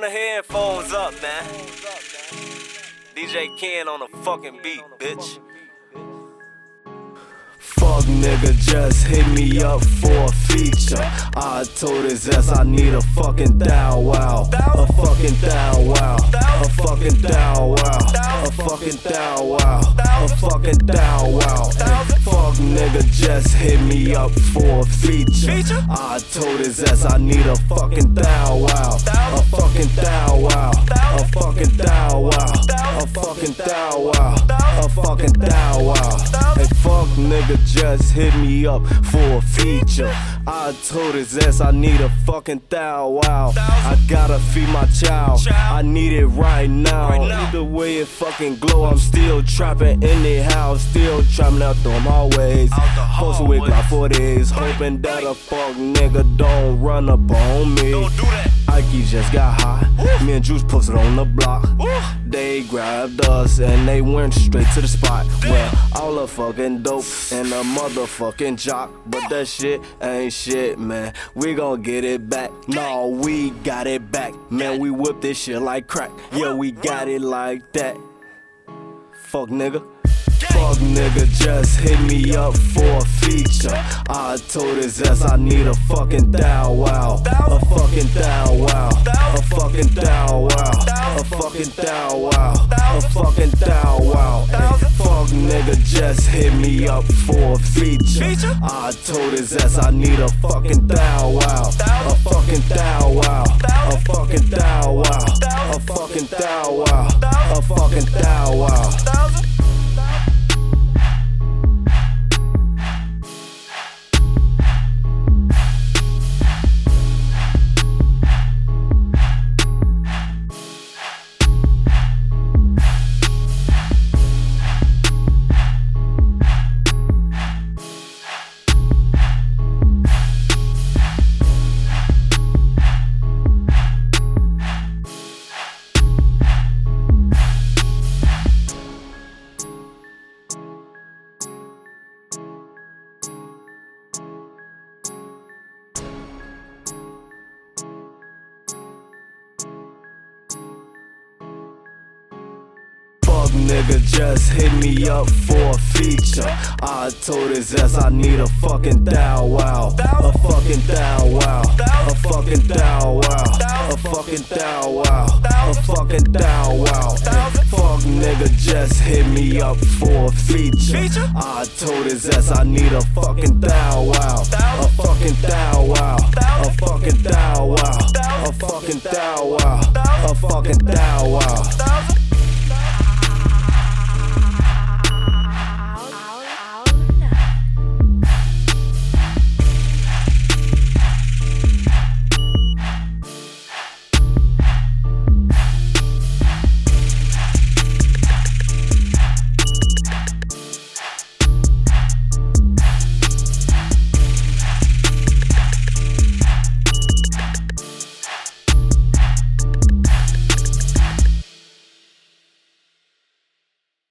Turn the headphones up, man. DJ Kenn on the fucking beat, bitch. Fuck nigga just hit me up for a feature. I told his ass I need a fucking thou wow. A fucking thou wow. A fucking thou wow. A fucking thou wow. A fucking thou wow. Nigga just hit me up for a feature. I told his ass I need a fucking thou wow. A fucking thou wow. A fucking thou wow. A fucking thou wow. Fucking thou wow. Hey fuck nigga just hit me up for a feature. I told his ass I need a fucking thou wow. I gotta feed my child. I need it right now. Either way it fucking glow, I'm still trapping in the house. Still trapping out the hallways. Posted with Glock 40s. Hoping that a fuck nigga don't run up on me. Don't do that. Ike just got hot. Me and Juice posted on the block. They grabbed us and they went straight to the spot. Well, all the fucking dope and a motherfucking jock. But that shit ain't shit, man. We gon' get it back. No, we got it back. Man, we whip this shit like crack. Yeah, we got it like that. Fuck nigga. Fuck nigga just hit me up for a feature. I told his ass I need a fucking thou wow. A fucking thou wow. A fucking thou wow. A fucking thou wow. A fucking thou wow. Fuck nigga just hit me up for a feature. I told his ass I need a fucking thou wow. A fucking thou wow. A fucking thou wow. A fucking thou wow. A fucking thou wow. Nigga just hit me up for a feature. I told his ass I need a fucking thou wow. A fucking thou wow. A fucking thou wow. A fucking thou wow. A fucking thou wow. Fuck nigga just hit me up for a feature. I told his ass I need a fucking thou wow. A fucking thou wow. A fucking thou wow. A fucking thou wow. A fucking thou wow.